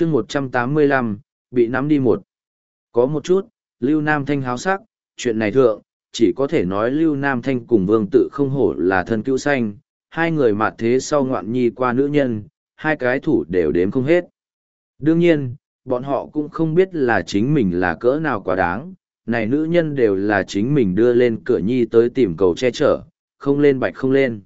chương một trăm tám mươi lăm, bị nắm đi một. Có một chút, lưu nam thanh háo sắc, chuyện này thượng, chỉ có thể nói lưu nam thanh cùng vương tự không hổ là thân cứu xanh hai người mạt thế sau ngoạn nhi qua nữ nhân, hai cái thủ đều đếm không hết. Đương nhiên, bọn họ cũng không biết là chính mình là cỡ nào quá đáng, này nữ nhân đều là chính mình đưa lên cửa nhi tới tìm cầu che chở, không lên bạch không lên.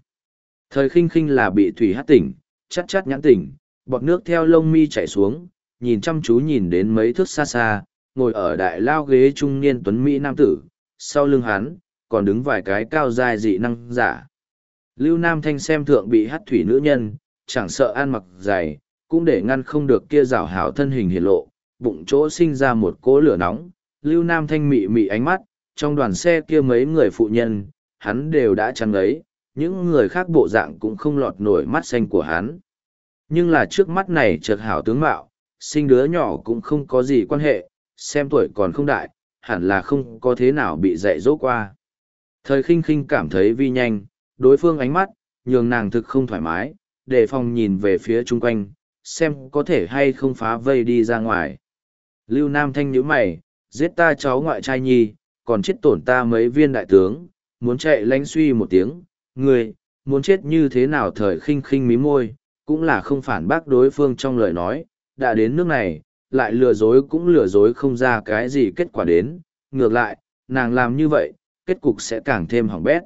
Thời khinh khinh là bị thủy hát tỉnh, chắc chắc nhãn tỉnh bọt nước theo lông mi chảy xuống, nhìn chăm chú nhìn đến mấy thước xa xa, ngồi ở đại lao ghế trung niên tuấn Mỹ nam tử, sau lưng hắn, còn đứng vài cái cao dài dị năng giả. Lưu Nam Thanh xem thượng bị hắt thủy nữ nhân, chẳng sợ ăn mặc dày, cũng để ngăn không được kia rào hảo thân hình hiển lộ, bụng chỗ sinh ra một cỗ lửa nóng. Lưu Nam Thanh mị mị ánh mắt, trong đoàn xe kia mấy người phụ nhân, hắn đều đã chăn ấy, những người khác bộ dạng cũng không lọt nổi mắt xanh của hắn. Nhưng là trước mắt này chợt hảo tướng mạo, sinh đứa nhỏ cũng không có gì quan hệ, xem tuổi còn không đại, hẳn là không có thế nào bị dạy dỗ qua. Thời khinh khinh cảm thấy vi nhanh, đối phương ánh mắt, nhường nàng thực không thoải mái, để phòng nhìn về phía chung quanh, xem có thể hay không phá vây đi ra ngoài. Lưu Nam Thanh nhíu mày, giết ta cháu ngoại trai nhi, còn chết tổn ta mấy viên đại tướng, muốn chạy lánh suy một tiếng, người, muốn chết như thế nào thời khinh khinh mí môi, cũng là không phản bác đối phương trong lời nói, đã đến nước này, lại lừa dối cũng lừa dối không ra cái gì kết quả đến, ngược lại, nàng làm như vậy, kết cục sẽ càng thêm hỏng bét.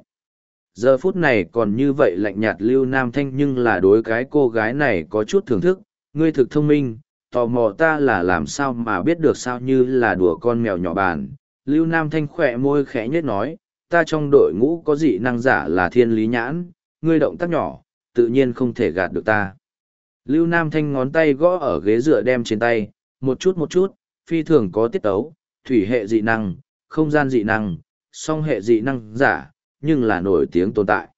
Giờ phút này còn như vậy lạnh nhạt lưu nam thanh nhưng là đối cái cô gái này có chút thưởng thức, ngươi thực thông minh, tò mò ta là làm sao mà biết được sao như là đùa con mèo nhỏ bàn. Lưu Nam Thanh khỏe môi khẽ nhất nói, ta trong đội ngũ có dị năng giả là thiên lý nhãn, ngươi động tác nhỏ, tự nhiên không thể gạt được ta. Lưu Nam Thanh ngón tay gõ ở ghế dựa đem trên tay, một chút một chút, phi thường có tiết tấu, thủy hệ dị năng, không gian dị năng, song hệ dị năng giả, nhưng là nổi tiếng tồn tại.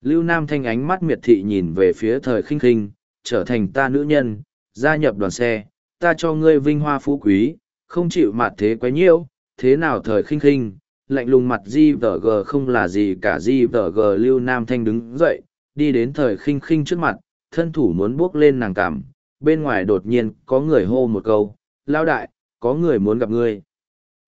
Lưu Nam Thanh ánh mắt miệt thị nhìn về phía thời khinh khinh, trở thành ta nữ nhân, gia nhập đoàn xe, ta cho ngươi vinh hoa phú quý, không chịu mặt thế quấy nhiễu, thế nào thời khinh khinh, lạnh lùng mặt di vở gờ không là gì cả di vở gờ Lưu Nam Thanh đứng dậy, đi đến thời khinh khinh trước mặt, thân thủ muốn bước lên nàng cảm, bên ngoài đột nhiên có người hô một câu, lao đại, có người muốn gặp ngươi.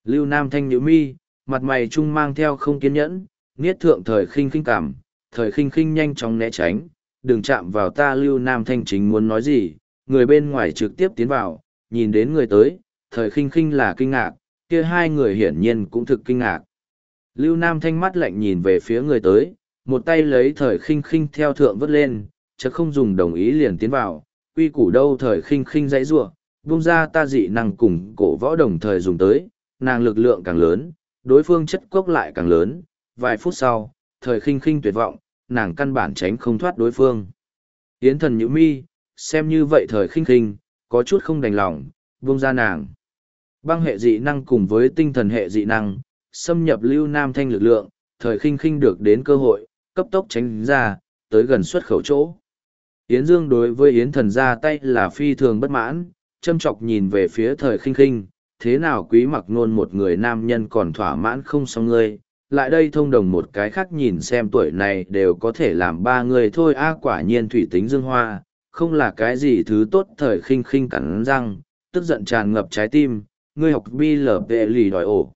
Lưu Nam Thanh nhíu mi, mặt mày trung mang theo không kiên nhẫn, niết thượng thời khinh khinh cảm, thời khinh khinh nhanh chóng né tránh, đừng chạm vào ta Lưu Nam Thanh chính muốn nói gì, người bên ngoài trực tiếp tiến vào, nhìn đến người tới, thời khinh khinh là kinh ngạc, kia hai người hiển nhiên cũng thực kinh ngạc. Lưu Nam Thanh mắt lạnh nhìn về phía người tới, một tay lấy thời khinh khinh theo thượng vớt lên, chứ không dùng đồng ý liền tiến vào, quy củ đâu thời khinh khinh dãy rủa, vung ra ta dị năng cùng cổ võ đồng thời dùng tới, nàng lực lượng càng lớn, đối phương chất cốc lại càng lớn, vài phút sau, thời khinh khinh tuyệt vọng, nàng căn bản tránh không thoát đối phương. Yến thần nhữ mi, xem như vậy thời khinh khinh, có chút không đành lòng, vung ra nàng. Băng hệ dị năng cùng với tinh thần hệ dị năng, xâm nhập lưu nam thanh lực lượng, thời khinh khinh được đến cơ hội, cấp tốc tránh ra, tới gần xuất khẩu chỗ. Yến Dương đối với Yến thần ra tay là phi thường bất mãn, châm chọc nhìn về phía thời khinh khinh, thế nào quý mặc nôn một người nam nhân còn thỏa mãn không xong ngươi, lại đây thông đồng một cái khác nhìn xem tuổi này đều có thể làm ba người thôi a quả nhiên thủy tính dương hoa, không là cái gì thứ tốt thời khinh khinh cắn răng, tức giận tràn ngập trái tim, ngươi học bi lở vệ lì đòi ổ.